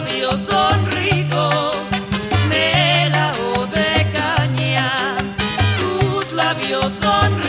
labios sonridos, me helado de caña, tus labios sonridos.